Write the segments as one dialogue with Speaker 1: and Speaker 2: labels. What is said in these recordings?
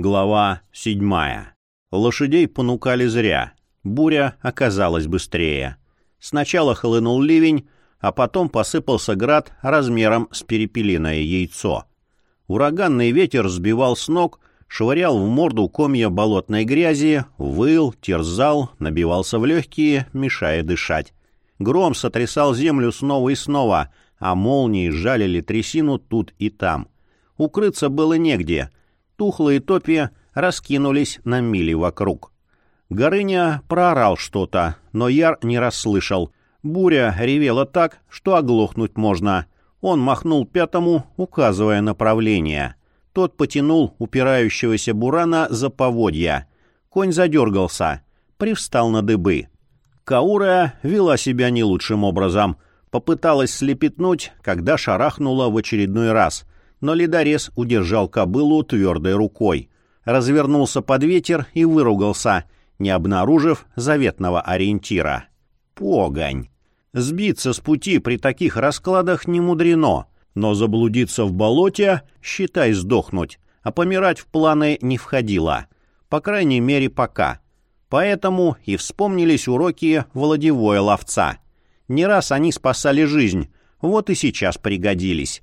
Speaker 1: Глава седьмая. Лошадей понукали зря. Буря оказалась быстрее. Сначала хлынул ливень, а потом посыпался град размером с перепелиное яйцо. Ураганный ветер сбивал с ног, швырял в морду комья болотной грязи, выл, терзал, набивался в легкие, мешая дышать. Гром сотрясал землю снова и снова, а молнии жалили трясину тут и там. Укрыться было негде — Тухлые топи раскинулись на мили вокруг. Горыня проорал что-то, но Яр не расслышал. Буря ревела так, что оглохнуть можно. Он махнул пятому, указывая направление. Тот потянул упирающегося бурана за поводья. Конь задергался, привстал на дыбы. Каура вела себя не лучшим образом. Попыталась слепетнуть, когда шарахнула в очередной раз — но ледорез удержал кобылу твердой рукой. Развернулся под ветер и выругался, не обнаружив заветного ориентира. Погонь! Сбиться с пути при таких раскладах не мудрено, но заблудиться в болоте, считай сдохнуть, а помирать в планы не входило. По крайней мере, пока. Поэтому и вспомнились уроки владевое ловца. Не раз они спасали жизнь, вот и сейчас пригодились.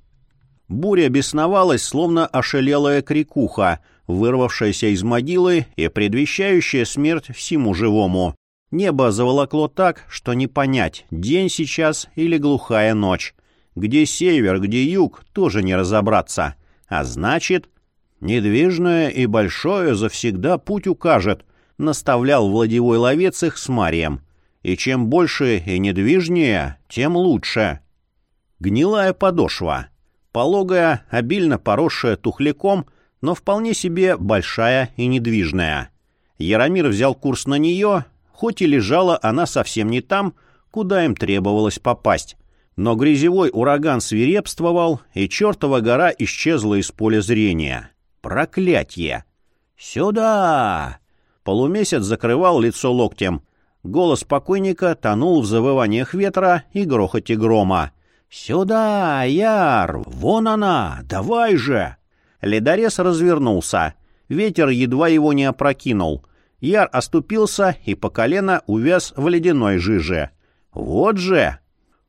Speaker 1: Буря бесновалась, словно ошалелая крикуха, вырвавшаяся из могилы и предвещающая смерть всему живому. Небо заволокло так, что не понять, день сейчас или глухая ночь. Где север, где юг, тоже не разобраться. А значит, недвижное и большое завсегда путь укажет, наставлял владевой ловец их с Марием. И чем больше и недвижнее, тем лучше. Гнилая подошва — Пологая, обильно поросшая тухляком, но вполне себе большая и недвижная. Яромир взял курс на нее, хоть и лежала она совсем не там, куда им требовалось попасть. Но грязевой ураган свирепствовал, и чертова гора исчезла из поля зрения. Проклятье! «Сюда!» Полумесяц закрывал лицо локтем. Голос покойника тонул в завываниях ветра и грохоте грома. «Сюда, Яр! Вон она! Давай же!» Ледорез развернулся. Ветер едва его не опрокинул. Яр оступился и по колено увяз в ледяной жиже. «Вот же!»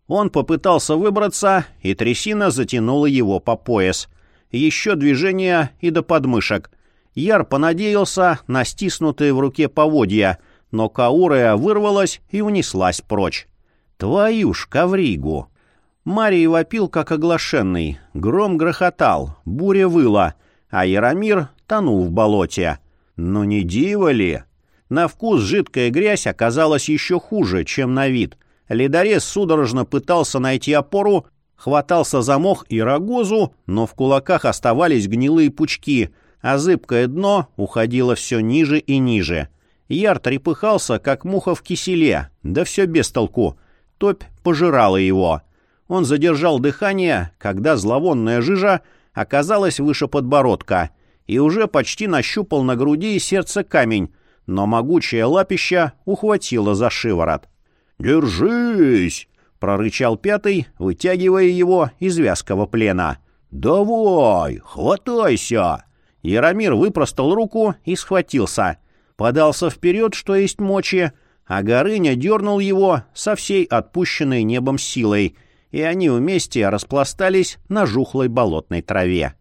Speaker 1: Он попытался выбраться, и трясина затянула его по пояс. Еще движение и до подмышек. Яр понадеялся на стиснутые в руке поводья, но Каурая вырвалась и унеслась прочь. «Твою ж ковригу!» Марий вопил, как оглашенный. Гром грохотал, буря выла, а Яромир тонул в болоте. Но не диво ли? На вкус жидкая грязь оказалась еще хуже, чем на вид. Ледорез судорожно пытался найти опору, хватался за мох и рогозу, но в кулаках оставались гнилые пучки, а зыбкое дно уходило все ниже и ниже. Яр трепыхался, как муха в киселе, да все без толку. Топь пожирала его. Он задержал дыхание, когда зловонная жижа оказалась выше подбородка и уже почти нащупал на груди сердце камень, но могучее лапища ухватило за шиворот. «Держись!» — прорычал пятый, вытягивая его из вязкого плена. «Давай, хватайся!» Яромир выпростал руку и схватился. Подался вперед, что есть мочи, а Горыня дернул его со всей отпущенной небом силой — и они вместе распластались на жухлой болотной траве.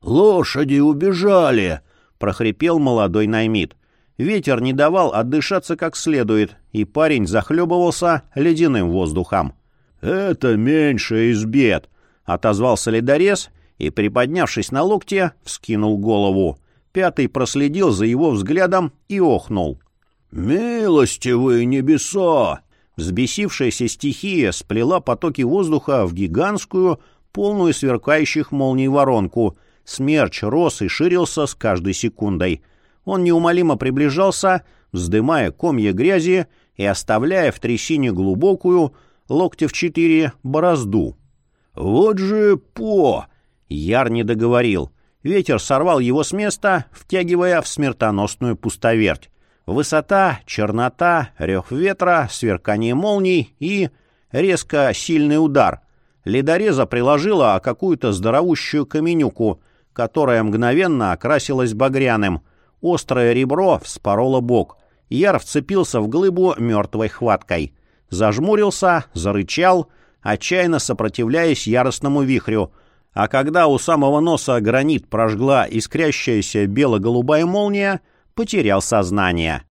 Speaker 1: «Лошади убежали!» — прохрипел молодой наймит. Ветер не давал отдышаться как следует, и парень захлебывался ледяным воздухом. «Это меньше из бед!» — отозвался ледорез и, приподнявшись на локте, вскинул голову. Пятый проследил за его взглядом и охнул. «Милостивые небеса! Взбесившаяся стихия сплела потоки воздуха в гигантскую, полную сверкающих молний воронку. Смерч рос и ширился с каждой секундой. Он неумолимо приближался, вздымая комья грязи и оставляя в трясине глубокую, локти в четыре, борозду. «Вот же по!» Яр не договорил. Ветер сорвал его с места, втягивая в смертоносную пустоверть. Высота, чернота, рев ветра, сверкание молний и резко сильный удар. Ледореза приложила какую-то здоровущую каменюку. которое мгновенно окрасилось багряным. Острое ребро вспороло бок. Яр вцепился в глыбу мертвой хваткой. Зажмурился, зарычал, отчаянно сопротивляясь яростному вихрю. А когда у самого носа гранит прожгла искрящаяся бело-голубая молния, потерял сознание.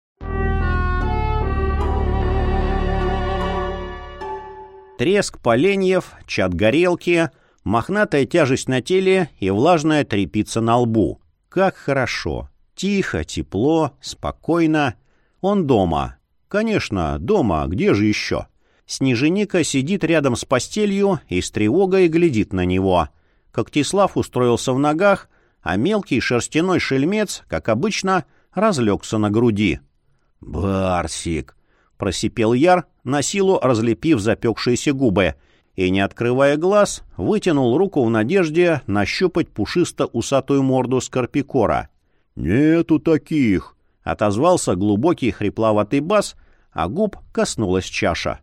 Speaker 1: Треск поленьев, чат горелки, мохнатая тяжесть на теле и влажная трепица на лбу. Как хорошо. Тихо, тепло, спокойно. Он дома. Конечно, дома, где же еще? Снеженика сидит рядом с постелью и с тревогой глядит на него. Когтислав устроился в ногах, а мелкий шерстяной шельмец, как обычно, разлегся на груди. «Барсик!» — просипел Яр, на силу разлепив запекшиеся губы, и, не открывая глаз, вытянул руку в надежде нащупать пушисто-усатую морду скорпикора. «Нету таких!» — отозвался глубокий хрипловатый бас, а губ коснулась чаша.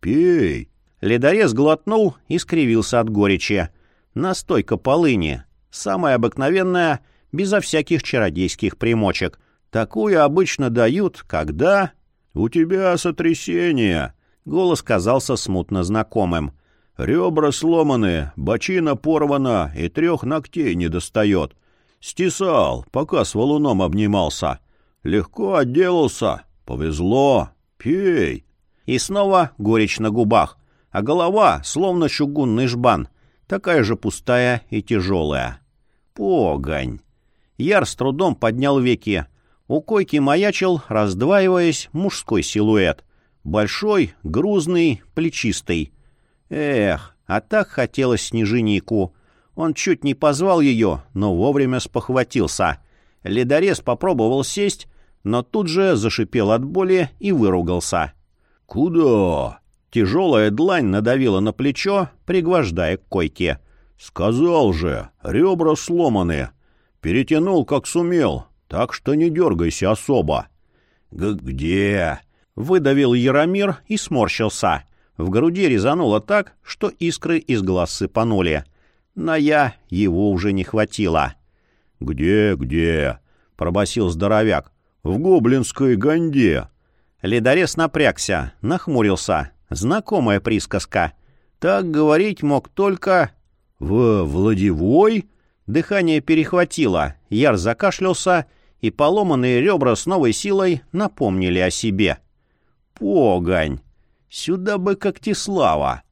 Speaker 1: «Пей!» Ледорез глотнул и скривился от горечи. Настойка полыни. Самая обыкновенная, безо всяких чародейских примочек. Такую обычно дают, когда... «У тебя сотрясение!» Голос казался смутно знакомым. «Ребра сломаны, бочина порвана и трех ногтей не достает. Стесал, пока с валуном обнимался. Легко отделался. Повезло. Пей!» И снова горечь на губах, а голова, словно чугунный жбан, такая же пустая и тяжелая. Погонь! Яр с трудом поднял веки, у койки маячил, раздваиваясь, мужской силуэт. Большой, грузный, плечистый. Эх, а так хотелось снеженику. Он чуть не позвал ее, но вовремя спохватился. Ледорез попробовал сесть, но тут же зашипел от боли и выругался. «Куда?» Тяжелая длань надавила на плечо, пригвождая к койке. «Сказал же, ребра сломаны. Перетянул, как сумел. Так что не дергайся особо. — Где? — выдавил Яромир и сморщился. В груди резануло так, что искры из глаз сыпанули. На «я» его уже не хватило. — Где, где? — пробасил здоровяк. — В гоблинской ганде. Ледорез напрягся, нахмурился. Знакомая присказка. Так говорить мог только... — В Владивой? Дыхание перехватило. Яр закашлялся и поломанные ребра с новой силой напомнили о себе. «Погонь! Сюда бы Когтислава!»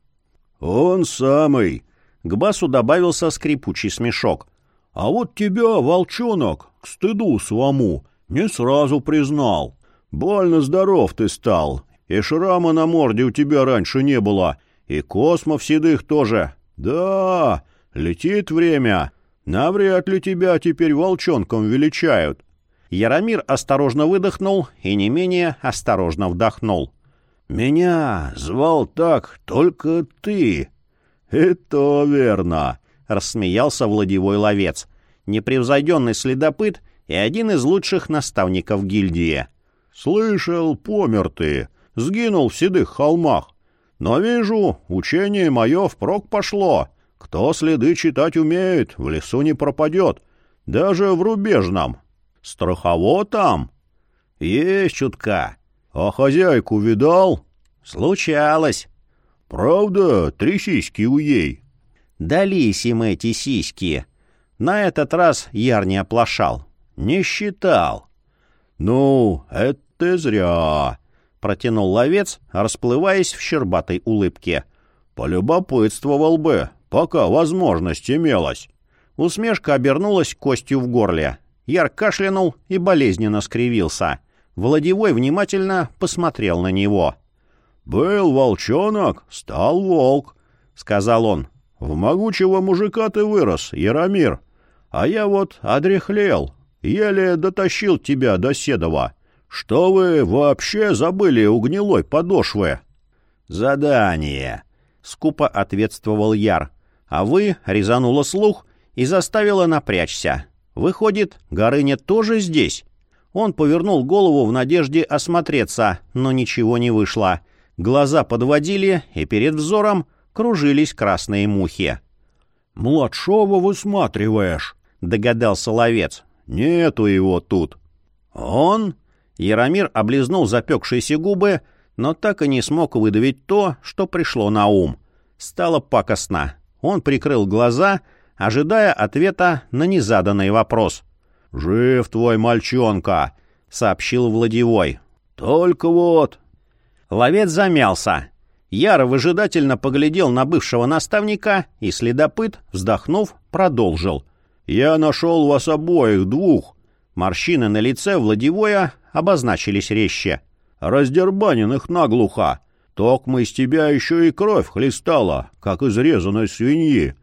Speaker 1: «Он самый!» — к басу добавился скрипучий смешок. «А вот тебя, волчонок, к стыду свому, не сразу признал. Больно здоров ты стал, и шрама на морде у тебя раньше не было, и космов седых тоже. Да, летит время. Навряд ли тебя теперь волчонком величают. Яромир осторожно выдохнул и не менее осторожно вдохнул. «Меня звал так только ты». «Это верно», — рассмеялся Владивой ловец, непревзойденный следопыт и один из лучших наставников гильдии. «Слышал, помер ты, сгинул в седых холмах. Но вижу, учение мое впрок пошло. Кто следы читать умеет, в лесу не пропадет, даже в рубежном. Страхово там? Есть чутка. А хозяйку видал? Случалось. Правда, три сиськи у ей? Дались им эти сиськи. На этот раз Яр не оплошал. Не считал. Ну, это зря, протянул ловец, расплываясь в щербатой улыбке. Полюбопытствовал бы, пока возможность имелась. Усмешка обернулась костью в горле. Яр кашлянул и болезненно скривился. Владивой внимательно посмотрел на него. «Был волчонок, стал волк», — сказал он. «В могучего мужика ты вырос, Яромир. А я вот одрехлел, еле дотащил тебя до Седова. Что вы вообще забыли у гнилой подошвы?» «Задание», — скупо ответствовал Яр. «А вы резануло слух и заставило напрячься. Выходит, Горыня тоже здесь? Он повернул голову в надежде осмотреться, но ничего не вышло. Глаза подводили, и перед взором кружились красные мухи. «Младшого высматриваешь», — догадался ловец.
Speaker 2: Нету его тут.
Speaker 1: Он? Яромир облизнул запекшиеся губы, но так и не смог выдавить то, что пришло на ум. Стало пакостно. Он прикрыл глаза, ожидая ответа на незаданный вопрос.
Speaker 2: «Жив твой мальчонка», —
Speaker 1: сообщил Владевой.
Speaker 2: «Только вот...»
Speaker 1: Ловец замялся. Яро выжидательно поглядел на бывшего наставника, и следопыт, вздохнув, продолжил.
Speaker 2: «Я нашел вас обоих, двух».
Speaker 1: Морщины на лице Владивоя обозначились резче.
Speaker 2: «Раздербаненных наглухо. Токмо из тебя еще и кровь хлестала, как из резаной свиньи.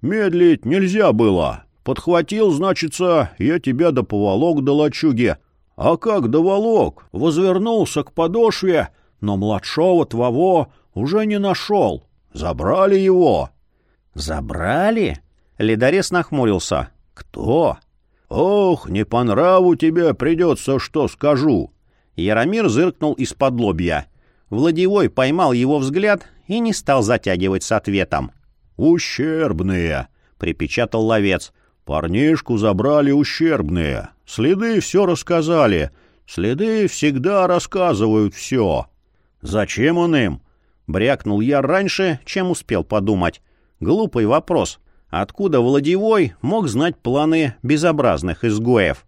Speaker 2: Медлить нельзя было. Подхватил, значится, я тебя до поволок до лачуги. А как доволок? Возвернулся к подошве, но младшего твоего уже не нашел. Забрали его.
Speaker 1: Забрали? Ледорез нахмурился. Кто?
Speaker 2: Ох, не по нраву тебе придется, что скажу.
Speaker 1: Яромир зыркнул из-под лобья. Владивой поймал его взгляд и не стал затягивать с ответом.
Speaker 2: «Ущербные», — припечатал ловец. «Парнишку забрали ущербные. Следы все рассказали. Следы всегда рассказывают все».
Speaker 1: «Зачем он им?» — брякнул я раньше, чем успел подумать. Глупый вопрос. Откуда Владивой мог знать планы безобразных изгоев?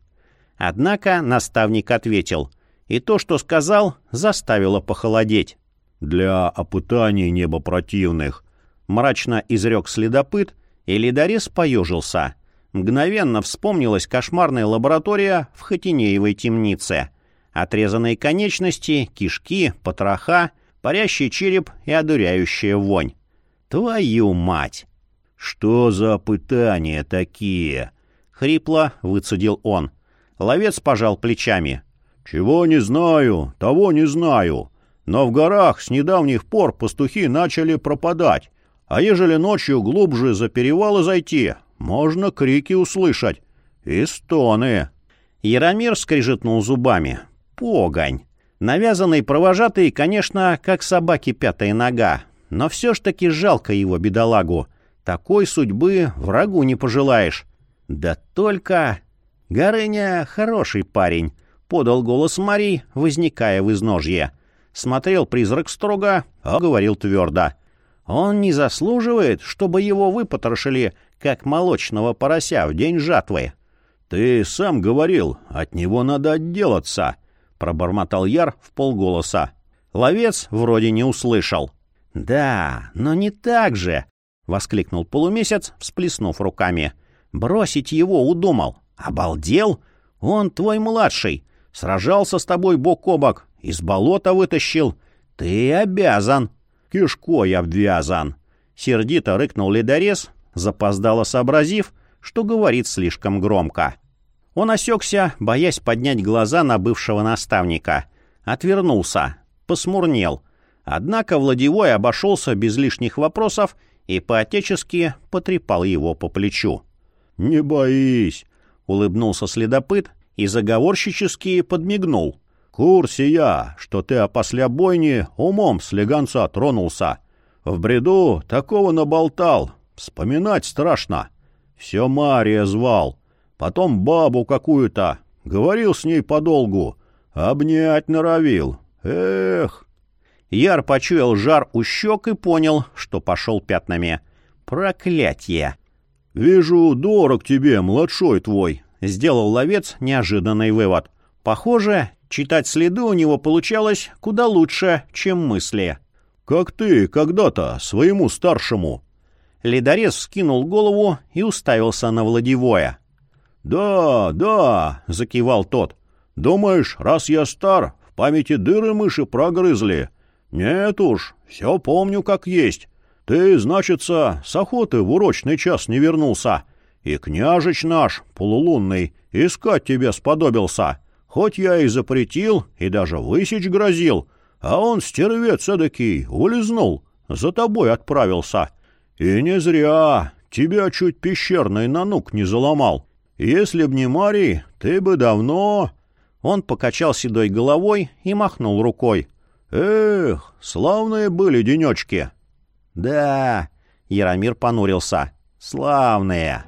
Speaker 1: Однако наставник ответил — и то, что сказал, заставило похолодеть.
Speaker 2: «Для опытаний небопротивных», —
Speaker 1: мрачно изрек следопыт, и ледорез поежился. Мгновенно вспомнилась кошмарная лаборатория в Хотинеевой темнице. Отрезанные конечности, кишки, потроха, парящий череп и одуряющая вонь. «Твою мать!»
Speaker 2: «Что за опытания такие?»
Speaker 1: — хрипло выцедил он. Ловец пожал плечами.
Speaker 2: «Чего не знаю, того не знаю. Но в горах с недавних пор пастухи начали пропадать. А ежели ночью глубже за перевалы зайти, можно крики услышать. И стоны».
Speaker 1: Яромир скрижетнул зубами. «Погонь!» Навязанный провожатый, конечно, как собаки пятая нога, но все ж таки жалко его, бедолагу. Такой судьбы врагу не пожелаешь. Да только... Горыня хороший парень, подал голос Марий, возникая в изножье. Смотрел призрак строго, а говорил твердо. Он не заслуживает, чтобы его выпотрошили, как молочного порося в день жатвы.
Speaker 2: — Ты сам говорил, от него надо отделаться, — пробормотал Яр в полголоса.
Speaker 1: Ловец вроде не услышал. — Да, но не так же, — воскликнул полумесяц, всплеснув руками. — Бросить его удумал. Обалдел? Он твой младший. Сражался с тобой бок о бок, из болота вытащил. Ты обязан. Кишкой обвязан. Сердито рыкнул ледорез, запоздало сообразив, что говорит слишком громко. Он осекся, боясь поднять глаза на бывшего наставника. Отвернулся, посмурнел. Однако Владивой обошелся без лишних вопросов и по-отечески потрепал его по плечу.
Speaker 2: «Не боись», — улыбнулся следопыт
Speaker 1: и заговорщически подмигнул.
Speaker 2: «Курсе я, что ты опосля бойни умом с леганца тронулся. В бреду такого наболтал, вспоминать страшно. Все Мария звал, потом бабу какую-то, говорил с ней подолгу, обнять норовил. Эх!»
Speaker 1: Яр почуял жар у щек и понял, что пошел пятнами. «Проклятье!»
Speaker 2: «Вижу, дорог тебе, младшой твой»,
Speaker 1: Сделал ловец неожиданный вывод. Похоже, читать следы у него получалось куда лучше, чем мысли.
Speaker 2: «Как ты когда-то своему старшему».
Speaker 1: Ледорез вскинул голову и уставился на Владивоя.
Speaker 2: «Да, да», — закивал тот. «Думаешь, раз я стар, в памяти дыры мыши прогрызли? Нет уж, все помню как есть. Ты, значится, с охоты в урочный час не вернулся, и княжич наш, полулунный, искать тебя сподобился. Хоть я и запретил, и даже высечь грозил, а он, стервец эдакий, улизнул, за тобой отправился. И не зря, тебя чуть пещерный нанук не заломал. Если б не Марий, ты бы давно...»
Speaker 1: Он покачал седой головой и махнул рукой.
Speaker 2: «Эх, славные были денечки!»
Speaker 1: «Да...» — Яромир понурился. «Славные!»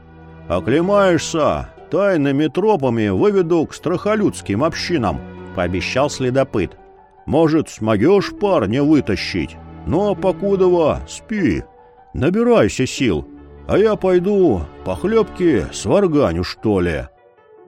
Speaker 2: Оклемаешься, тайными тропами выведу к страхолюдским общинам», —
Speaker 1: пообещал следопыт.
Speaker 2: «Может, смогешь парня вытащить? Ну, а покудова спи, набирайся сил, а я пойду похлебки сварганю, что ли».